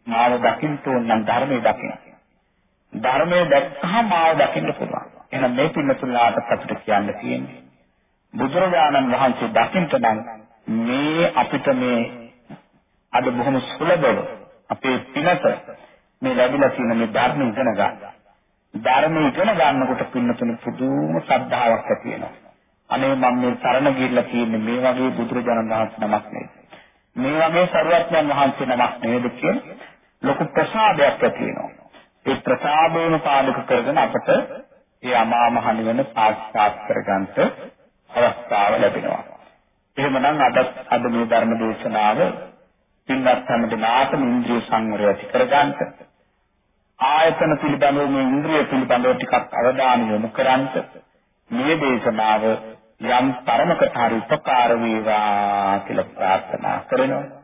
මාව දකින්න ඕන නම් ධර්මයේ දකින්න. ධර්මයේ දැක්කහම මාව දකින්න පුළුවන්. එහෙනම් මේ පින්නතුලාට අපිට කියන්න තියෙන්නේ බුදුරජාණන් වහන්සේ දකින්න නම් මේ අපිට මේ අද බොහොම සුලභව අපේ පිනත මේ ලැබිලා තියෙන මේ ධර්ම ඉගෙන ගන්න. ධර්ම ඉගෙන ගන්නකොට පින්නතුනේ පුදුම ශ්‍රද්ධාවක් ඇති වෙනවා. අනේ මම මේ තරණ ගිහිල්ලා තියෙන්නේ මේ වගේ බුදුරජාණන් වහන්සේ නමක් නේද? මේ වගේ සරුවත්යන් වහන්සේ නමක් නේද කියන ලොකු ප්‍රසාදයක් ඇති වෙනවා. ඒ ප්‍රසාදේම පාදක කරගෙන අපට ඒ අමා මහ නිවන සාක්ෂාත් කරගන්නට අවස්ථාව ලැබෙනවා. එහෙමනම් අද අද මේ ධර්ම දේශනාව පින්වත් හැම දිනාටම ඉන්ද්‍රිය සංවරය ඇති කරගන්නට ආයතන පිළිබඳව මේ ඉන්ද්‍රිය පිළිබඳව ටිකක් අවධානය යොමු කරන්ට මේ දේශනාව යම් තරමකට හරි උපකාර වේවා කියලා ප්‍රාර්ථනා කරනවා